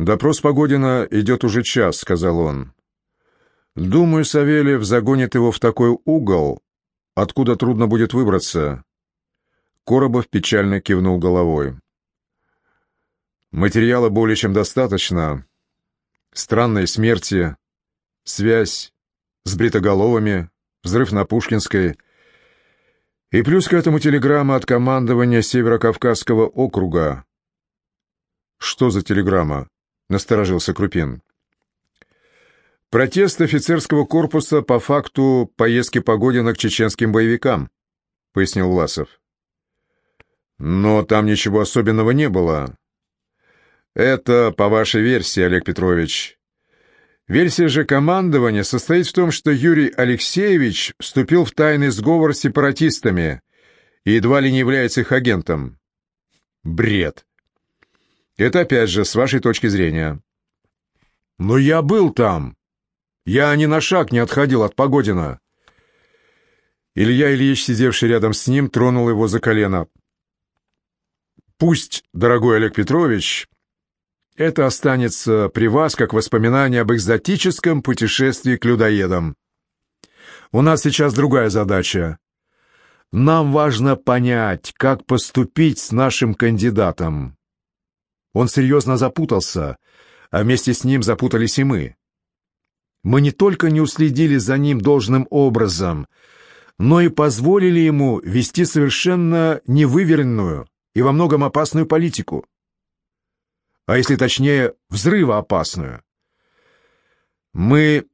«Допрос Погодина идет уже час», — сказал он. «Думаю, Савельев загонит его в такой угол, откуда трудно будет выбраться». Коробов печально кивнул головой. «Материала более чем достаточно. Странные смерти, связь с бритоголовыми, взрыв на Пушкинской. И плюс к этому телеграмма от командования Северокавказского округа. «Что за телеграмма?» — насторожился Крупин. «Протест офицерского корпуса по факту поездки Погодина к чеченским боевикам», — пояснил Власов. «Но там ничего особенного не было». «Это по вашей версии, Олег Петрович. Версия же командования состоит в том, что Юрий Алексеевич вступил в тайный сговор с сепаратистами и едва ли не является их агентом. Бред. Это опять же с вашей точки зрения. Но я был там. Я ни на шаг не отходил от Погодина. Илья Ильич, сидевший рядом с ним, тронул его за колено. «Пусть, дорогой Олег Петрович, это останется при вас как воспоминание об экзотическом путешествии к людоедам. У нас сейчас другая задача. Нам важно понять, как поступить с нашим кандидатом. Он серьезно запутался, а вместе с ним запутались и мы. Мы не только не уследили за ним должным образом, но и позволили ему вести совершенно невыверенную и во многом опасную политику а если точнее, взрывоопасную. Мы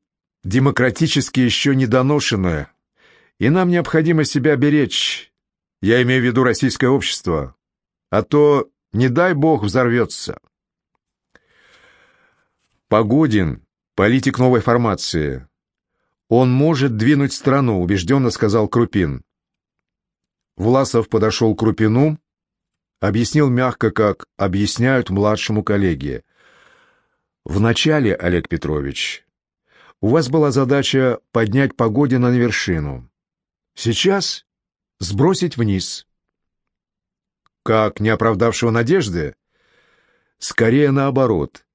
демократически еще недоношенные, и нам необходимо себя беречь, я имею в виду российское общество, а то, не дай бог, взорвется. Погодин — политик новой формации. Он может двинуть страну, убежденно сказал Крупин. Власов подошел к Крупину Объяснил мягко, как объясняют младшему коллеге. «Вначале, Олег Петрович, у вас была задача поднять Погодина на вершину. Сейчас сбросить вниз». «Как не оправдавшего надежды?» «Скорее наоборот,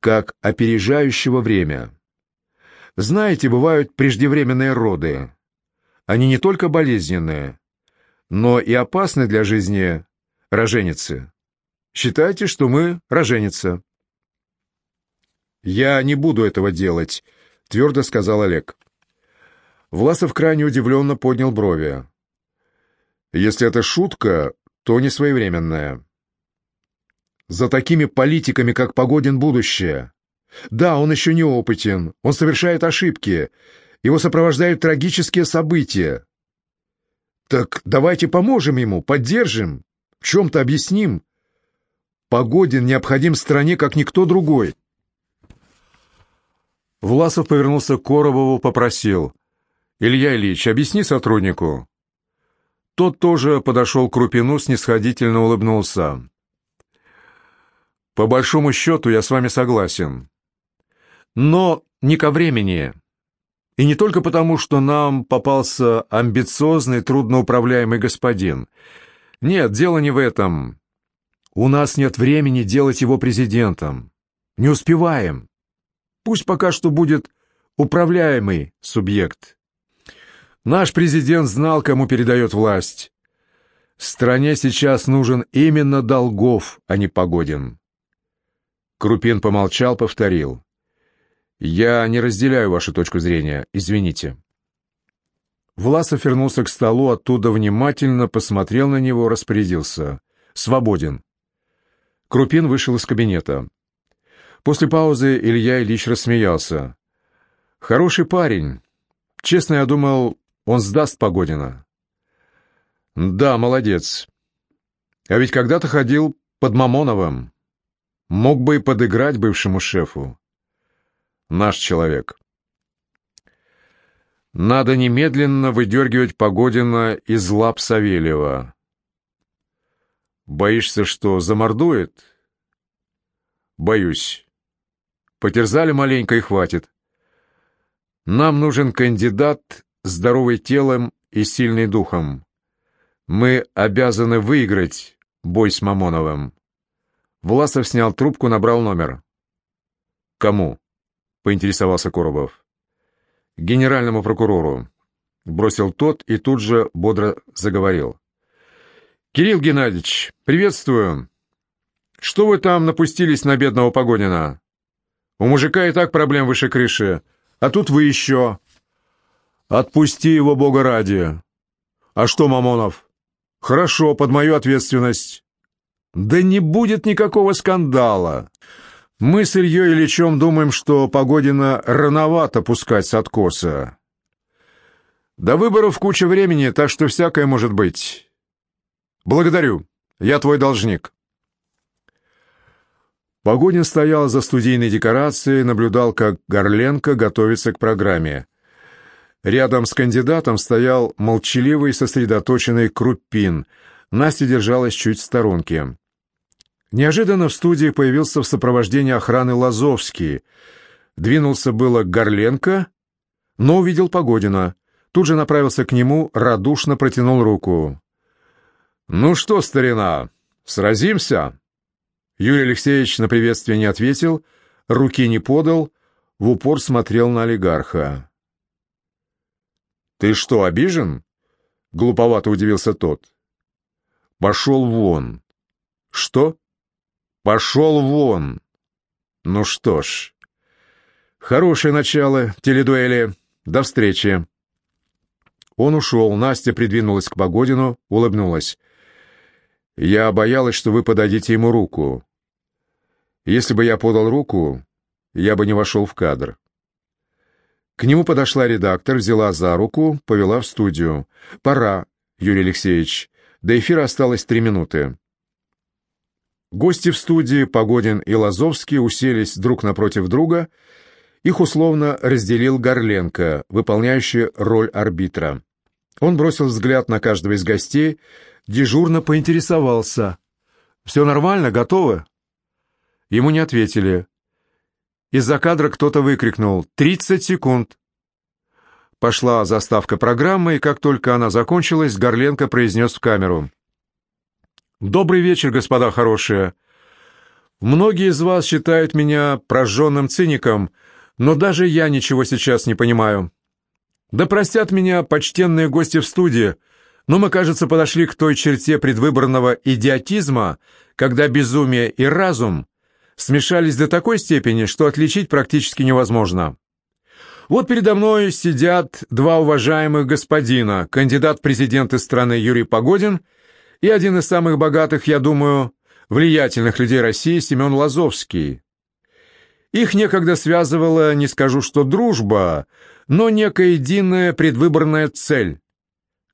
как опережающего время». Знаете, бывают преждевременные роды. Они не только болезненные, но и опасны для жизни роженицы. Считайте, что мы роженица». «Я не буду этого делать», — твердо сказал Олег. Власов крайне удивленно поднял брови. «Если это шутка, то не своевременная. За такими политиками, как Погодин, будущее. Да, он еще не опытен, он совершает ошибки, его сопровождают трагические события. Так давайте поможем ему, поддержим, в чем-то объясним. Погодин необходим стране, как никто другой. Власов повернулся к Коробову, попросил. «Илья Ильич, объясни сотруднику». Тот тоже подошел к Крупину, снисходительно улыбнулся. «По большому счету я с вами согласен. Но не ко времени. И не только потому, что нам попался амбициозный, трудноуправляемый господин — нет, дело не в этом. У нас нет времени делать его президентом. Не успеваем. Пусть пока что будет управляемый субъект. Наш президент знал, кому передает власть. Стране сейчас нужен именно Долгов, а не Погодин. Крупин помолчал, повторил. «Я не разделяю вашу точку зрения, извините». Власов вернулся к столу, оттуда внимательно посмотрел на него, распорядился. «Свободен». Крупин вышел из кабинета. После паузы Илья Ильич рассмеялся. «Хороший парень. Честно, я думал, он сдаст Погодина». «Да, молодец. А ведь когда-то ходил под Мамоновым. Мог бы и подыграть бывшему шефу. Наш человек». Надо немедленно выдергивать Погодина из лап Савельева. Боишься, что замордует? Боюсь. Потерзали маленько и хватит. Нам нужен кандидат, здоровый телом и сильный духом. Мы обязаны выиграть бой с Мамоновым. Власов снял трубку, набрал номер. Кому? Поинтересовался Коробов. Генеральному прокурору. Бросил тот и тут же бодро заговорил. «Кирилл Геннадьевич, приветствую. Что вы там напустились на бедного Погодина? У мужика и так проблем выше крыши, а тут вы еще. Отпусти его, Бога ради. А что, Мамонов? Хорошо, под мою ответственность. Да не будет никакого скандала. Мы с Ильей Ильичем думаем, что Погодина рановато пускать с откоса. До выборов куча времени, так что всякое может быть. Благодарю, я твой должник. Погодин стоял за студийной декорацией, наблюдал, как Горленко готовится к программе. Рядом с кандидатом стоял молчаливый, сосредоточенный Крупин. Настя держалась чуть в сторонке. Неожиданно в студии появился в сопровождении охраны Лазовский. Двинулся было Горленко, но увидел Погодина. Тут же направился к нему, радушно протянул руку. «Ну что, старина, сразимся?» Юрий Алексеевич на приветствие не ответил, руки не подал, в упор смотрел на олигарха. «Ты что, обижен?» — глуповато удивился тот. «Пошел вон». «Что?» «Пошел вон». «Ну что ж, хорошее начало теледуэли. До встречи». Он ушел, Настя придвинулась к Погодину, улыбнулась. «Я боялась, что вы подадите ему руку. Если бы я подал руку, я бы не вошел в кадр. К нему подошла редактор, взяла за руку, повела в студию. «Пора, Юрий Алексеевич. До эфира осталось три минуты». Гости в студии, Погодин и Лазовский, уселись друг напротив друга. Их условно разделил Горленко, выполняющий роль арбитра. Он бросил взгляд на каждого из гостей, дежурно поинтересовался. «Все нормально? Готовы?» Ему не ответили. Из-за кадра кто-то выкрикнул «Тридцать секунд!». Пошла заставка программы, и как только она закончилась, Горленко произнес в камеру. «Добрый вечер, господа хорошие. Многие из вас считают меня прожженным циником, но даже я ничего сейчас не понимаю. Да простят меня почтенные гости в студии, но мы, кажется, подошли к той черте предвыборного идиотизма, когда безумие и разум смешались до такой степени, что отличить практически невозможно. Вот передо мной сидят два уважаемых господина, кандидат в президенты страны Юрий Погодин и один из самых богатых, я думаю, влиятельных людей России Семен Лазовский. Их некогда связывала, не скажу, что дружба, но некая единая предвыборная цель.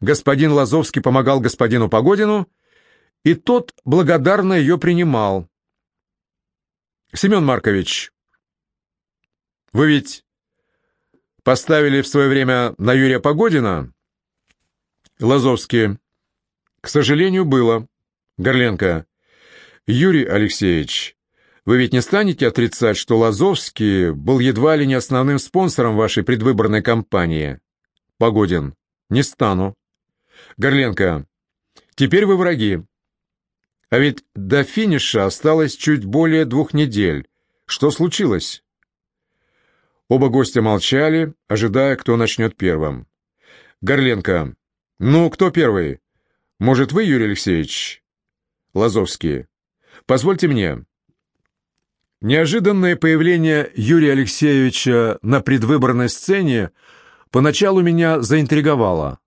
Господин Лазовский помогал господину Погодину, и тот благодарно ее принимал. Семен Маркович, вы ведь поставили в свое время на Юрия Погодина? Лазовский. К сожалению, было. Горленко. Юрий Алексеевич, вы ведь не станете отрицать, что Лазовский был едва ли не основным спонсором вашей предвыборной кампании? Погодин. Не стану. Горленко. Теперь вы враги. А ведь до финиша осталось чуть более двух недель. Что случилось? Оба гостя молчали, ожидая, кто начнет первым. Горленко. Ну, кто первый? Может, вы, Юрий Алексеевич? Лазовский. Позвольте мне. Неожиданное появление Юрия Алексеевича на предвыборной сцене поначалу меня заинтриговало.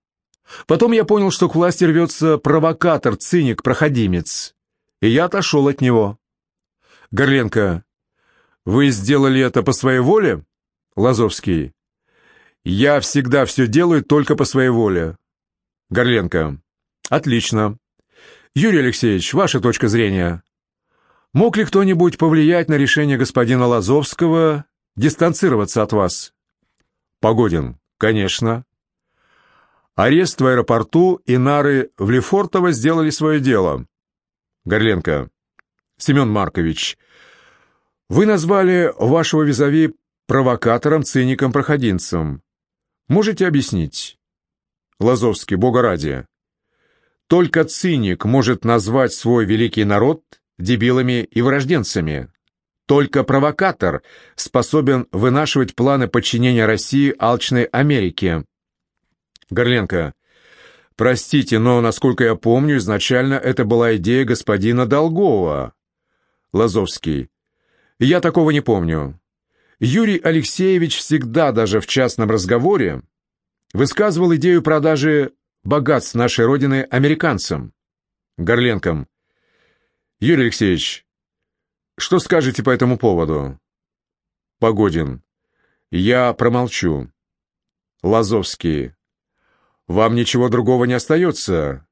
Потом я понял, что к власти рвется провокатор, циник, проходимец и я отошел от него. Горленко, вы сделали это по своей воле? Лазовский, я всегда все делаю только по своей воле. Горленко, отлично. Юрий Алексеевич, ваша точка зрения. Мог ли кто-нибудь повлиять на решение господина Лазовского дистанцироваться от вас? Погодин, конечно. Арест в аэропорту и нары в Лефортово сделали свое дело. Горленко. Семен Маркович, вы назвали вашего визави провокатором, циником, проходинцем. Можете объяснить? Лазовский, бога ради. Только циник может назвать свой великий народ дебилами и врожденцами. Только провокатор способен вынашивать планы подчинения России алчной Америке. Горленко. Простите, но, насколько я помню, изначально это была идея господина Долгова. Лазовский. Я такого не помню. Юрий Алексеевич всегда, даже в частном разговоре, высказывал идею продажи богатств нашей Родины американцам. Горленком. Юрий Алексеевич, что скажете по этому поводу? Погодин. Я промолчу. Лазовский. Вам ничего другого не остается.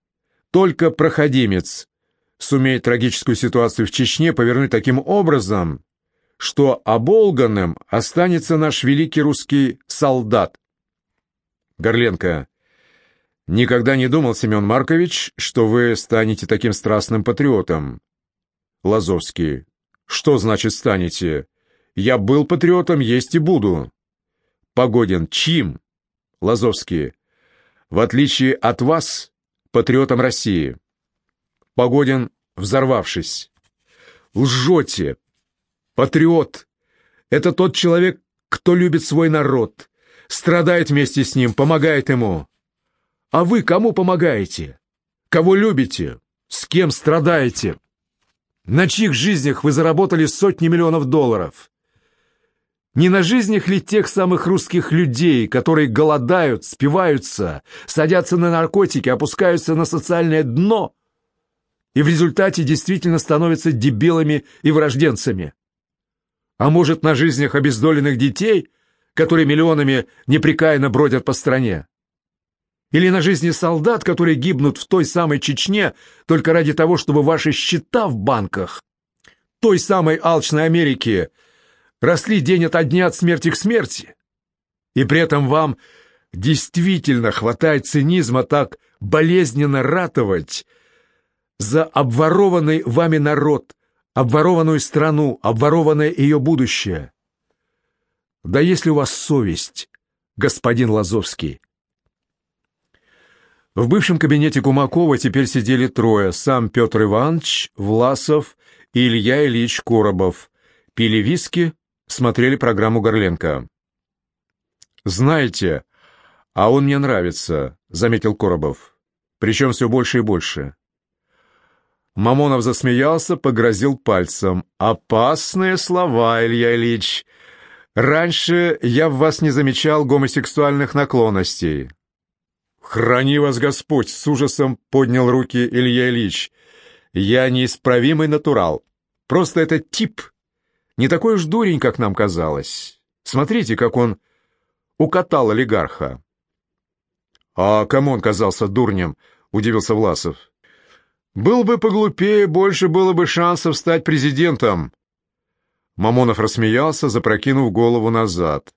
Только проходимец сумеет трагическую ситуацию в Чечне повернуть таким образом, что оболганным останется наш великий русский солдат. Горленко. Никогда не думал, Семен Маркович, что вы станете таким страстным патриотом. Лазовский. Что значит станете? Я был патриотом, есть и буду. Погодин. Чим? Лазовский. В отличие от вас, патриотом России. Погодин, взорвавшись. Лжете. Патриот. Это тот человек, кто любит свой народ, страдает вместе с ним, помогает ему. А вы кому помогаете? Кого любите? С кем страдаете? На чьих жизнях вы заработали сотни миллионов долларов? Не на жизнях ли тех самых русских людей, которые голодают, спиваются, садятся на наркотики, опускаются на социальное дно и в результате действительно становятся дебилами и врожденцами? А может, на жизнях обездоленных детей, которые миллионами непрекаянно бродят по стране? Или на жизни солдат, которые гибнут в той самой Чечне только ради того, чтобы ваши счета в банках, той самой алчной Америки, росли день ото дня от смерти к смерти? И при этом вам действительно хватает цинизма так болезненно ратовать за обворованный вами народ, обворованную страну, обворованное ее будущее. Да если у вас совесть, господин Лазовский, в бывшем кабинете Кумакова теперь сидели трое. Сам Петр Иванович, Власов и Илья Ильич Коробов. Пили виски, смотрели программу Горленко. «Знаете, а он мне нравится», — заметил Коробов. «Причем все больше и больше». Мамонов засмеялся, погрозил пальцем. «Опасные слова, Илья Ильич. Раньше я в вас не замечал гомосексуальных наклонностей. «Храни вас Господь!» — с ужасом поднял руки Илья Ильич. «Я неисправимый натурал. Просто этот тип не такой уж дурень, как нам казалось. Смотрите, как он укатал олигарха». «А кому он казался дурнем?» — удивился Власов. «Был бы поглупее, больше было бы шансов стать президентом». Мамонов рассмеялся, запрокинув голову назад.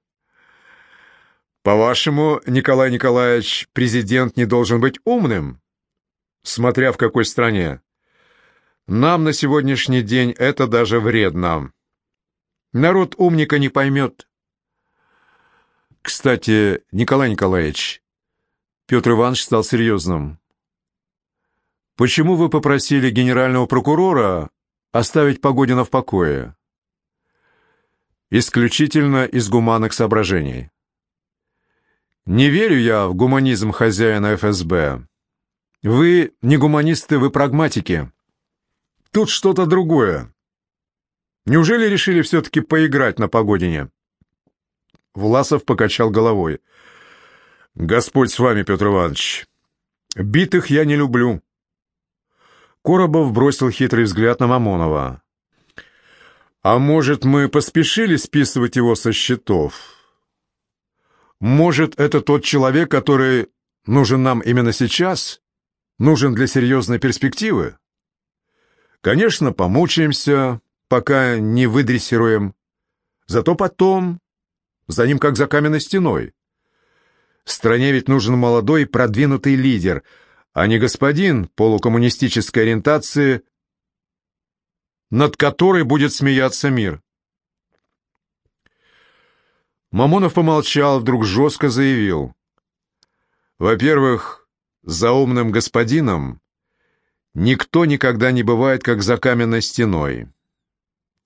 По-вашему, Николай Николаевич, президент не должен быть умным? Смотря в какой стране. Нам на сегодняшний день это даже вредно. Народ умника не поймет. Кстати, Николай Николаевич, Петр Иванович стал серьезным. Почему вы попросили генерального прокурора оставить Погодина в покое? Исключительно из гуманных соображений. Не верю я в гуманизм хозяина ФСБ. Вы не гуманисты, вы прагматики. Тут что-то другое. Неужели решили все-таки поиграть на Погодине?» Власов покачал головой. «Господь с вами, Петр Иванович. Битых я не люблю». Коробов бросил хитрый взгляд на Мамонова. «А может, мы поспешили списывать его со счетов?» Может, это тот человек, который нужен нам именно сейчас? Нужен для серьезной перспективы? Конечно, помучаемся, пока не выдрессируем. Зато потом за ним как за каменной стеной. Стране ведь нужен молодой продвинутый лидер, а не господин полукоммунистической ориентации, над которой будет смеяться мир. Мамонов помолчал, вдруг жестко заявил. «Во-первых, за умным господином никто никогда не бывает, как за каменной стеной.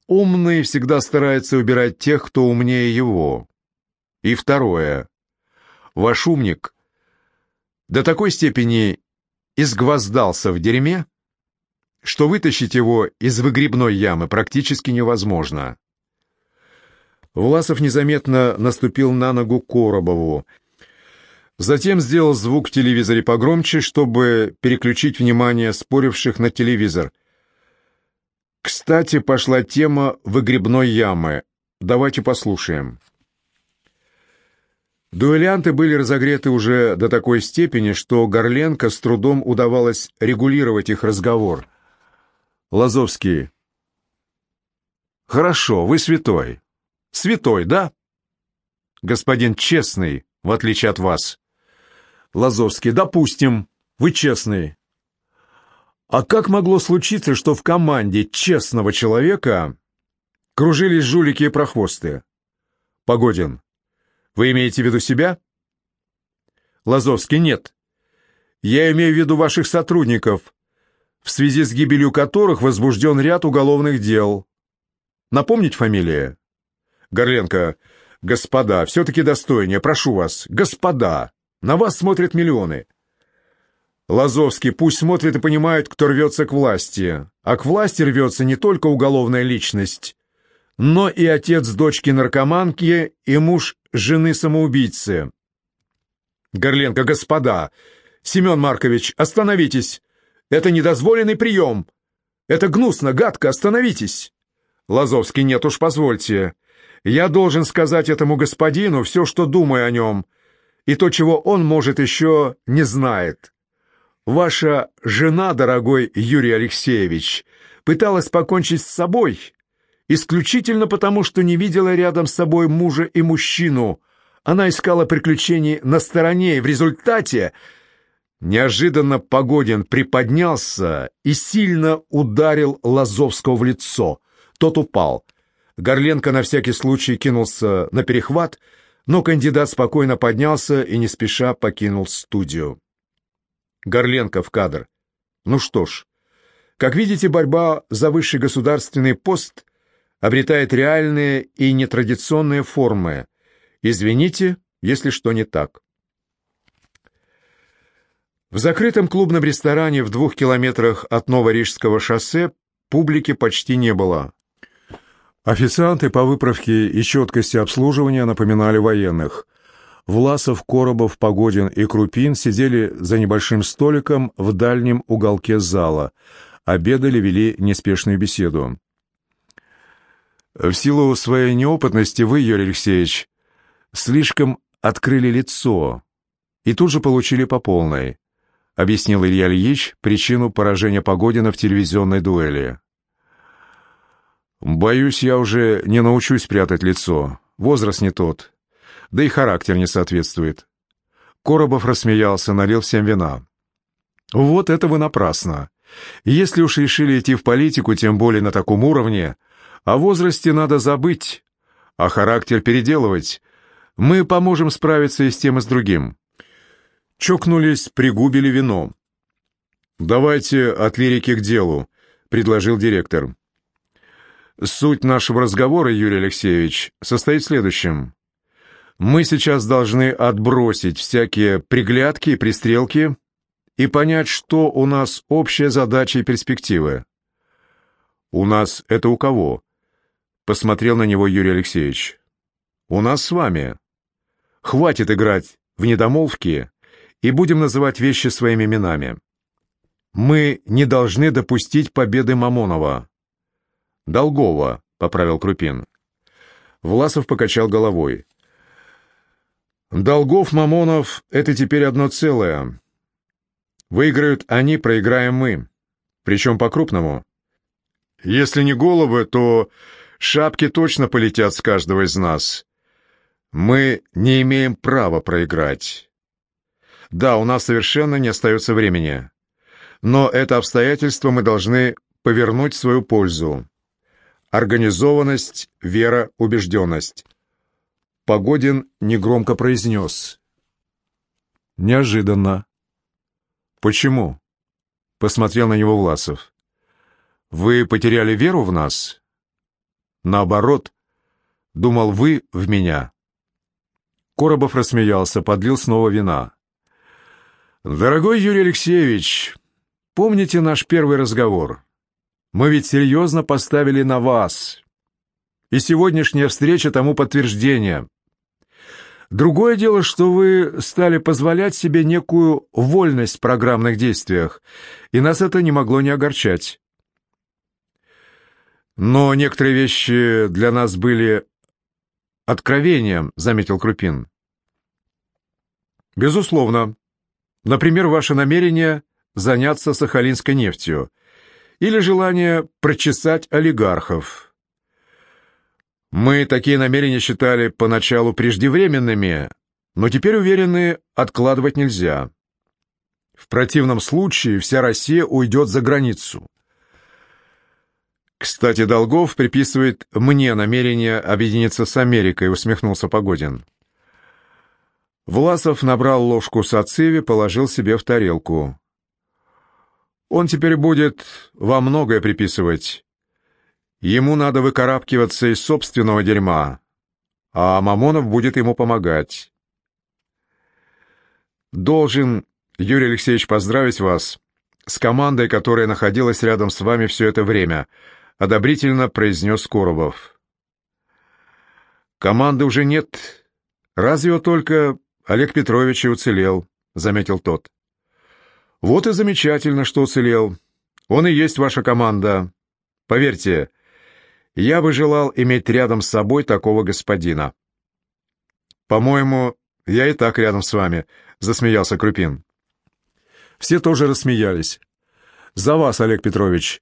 Умный всегда старается убирать тех, кто умнее его. И второе. Ваш умник до такой степени изгвоздался в дерьме, что вытащить его из выгребной ямы практически невозможно. Власов незаметно наступил на ногу Коробову, затем сделал звук в телевизоре погромче, чтобы переключить внимание споривших на телевизор. Кстати, пошла тема выгребной ямы. Давайте послушаем. Дуэлянты были разогреты уже до такой степени, что Горленко с трудом удавалось регулировать их разговор. Лазовский. «Хорошо, вы святой. Святой, да?» «Господин честный, в отличие от вас». Лазовский. «Допустим, вы честный. А как могло случиться, что в команде честного человека кружились жулики и прохвосты?» Погодин. Вы имеете в виду себя? Лазовский, нет. Я имею в виду ваших сотрудников, в связи с гибелью которых возбужден ряд уголовных дел. Напомнить фамилии? Горленко, господа, все-таки достойнее, прошу вас, господа, на вас смотрят миллионы. Лазовский, пусть смотрит и понимает, кто рвется к власти. А к власти рвется не только уголовная личность, но и отец дочки наркоманки и муж жены-самоубийцы. Горленко, господа! Семен Маркович, остановитесь! Это недозволенный прием! Это гнусно, гадко, остановитесь! Лазовский, нет уж, позвольте. Я должен сказать этому господину все, что думаю о нем, и то, чего он, может, еще не знает. Ваша жена, дорогой Юрий Алексеевич, пыталась покончить с собой, исключительно потому, что не видела рядом с собой мужа и мужчину. Она искала приключений на стороне, и в результате неожиданно Погодин приподнялся и сильно ударил Лазовского в лицо. Тот упал. Горленко на всякий случай кинулся на перехват, но кандидат спокойно поднялся и не спеша покинул студию. Горленко в кадр. Ну что ж, как видите, борьба за высший государственный пост обретает реальные и нетрадиционные формы. Извините, если что не так. В закрытом клубном ресторане в двух километрах от Новорижского шоссе публики почти не было. Официанты по выправке и четкости обслуживания напоминали военных. Власов, Коробов, Погодин и Крупин сидели за небольшим столиком в дальнем уголке зала. Обедали, вели неспешную беседу. В силу своей неопытности вы, Юрий Алексеевич, слишком открыли лицо и тут же получили по полной, объяснил Илья Ильич причину поражения Погодина в телевизионной дуэли. Боюсь, я уже не научусь прятать лицо. Возраст не тот, да и характер не соответствует. Коробов рассмеялся, налил всем вина. Вот это вы напрасно. Если уж решили идти в политику, тем более на таком уровне, о возрасте надо забыть, а характер переделывать. Мы поможем справиться и с тем, и с другим. Чокнулись, пригубили вино. «Давайте от лирики к делу», — предложил директор. «Суть нашего разговора, Юрий Алексеевич, состоит в следующем. Мы сейчас должны отбросить всякие приглядки и пристрелки и понять, что у нас общая задача и перспективы. У нас это у кого? Посмотрел на него Юрий Алексеевич. «У нас с вами. Хватит играть в недомолвки и будем называть вещи своими именами. Мы не должны допустить победы Мамонова». «Долгова», — поправил Крупин. Власов покачал головой. «Долгов, Мамонов — это теперь одно целое. Выиграют они, проиграем мы. Причем по-крупному. Если не головы, то Шапки точно полетят с каждого из нас. Мы не имеем права проиграть. Да, у нас совершенно не остается времени. Но это обстоятельство мы должны повернуть в свою пользу. Организованность, вера, убежденность. Погодин негромко произнес. Неожиданно. Почему? Посмотрел на него Власов. Вы потеряли веру в нас? Наоборот, думал, вы в меня. Коробов рассмеялся, подлил снова вина. «Дорогой Юрий Алексеевич, помните наш первый разговор? Мы ведь серьезно поставили на вас. И сегодняшняя встреча тому подтверждение. Другое дело, что вы стали позволять себе некую вольность в программных действиях, и нас это не могло не огорчать. Но некоторые вещи для нас были откровением, заметил Крупин. Безусловно. Например, ваше намерение заняться сахалинской нефтью или желание прочесать олигархов. Мы такие намерения считали поначалу преждевременными, но теперь уверены, откладывать нельзя. В противном случае вся Россия уйдет за границу. «Кстати, Долгов приписывает мне намерение объединиться с Америкой», — усмехнулся Погодин. Власов набрал ложку сациви, положил себе в тарелку. «Он теперь будет во многое приписывать. Ему надо выкарабкиваться из собственного дерьма, а Мамонов будет ему помогать. Должен, Юрий Алексеевич, поздравить вас с командой, которая находилась рядом с вами все это время», — одобрительно произнес Коробов. «Команды уже нет. Разве только Олег Петрович и уцелел», — заметил тот. «Вот и замечательно, что уцелел. Он и есть ваша команда. Поверьте, я бы желал иметь рядом с собой такого господина». «По-моему, я и так рядом с вами», — засмеялся Крупин. Все тоже рассмеялись. «За вас, Олег Петрович»,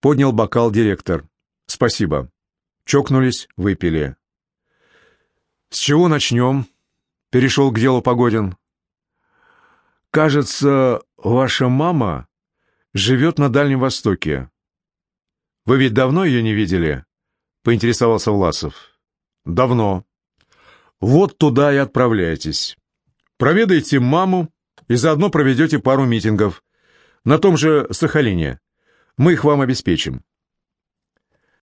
Поднял бокал директор. «Спасибо». Чокнулись, выпили. «С чего начнем?» — перешел к делу Погодин. «Кажется, ваша мама живет на Дальнем Востоке. Вы ведь давно ее не видели?» — поинтересовался Власов. «Давно. Вот туда и отправляйтесь. Проведайте маму и заодно проведете пару митингов. На том же Сахалине. Мы их вам обеспечим.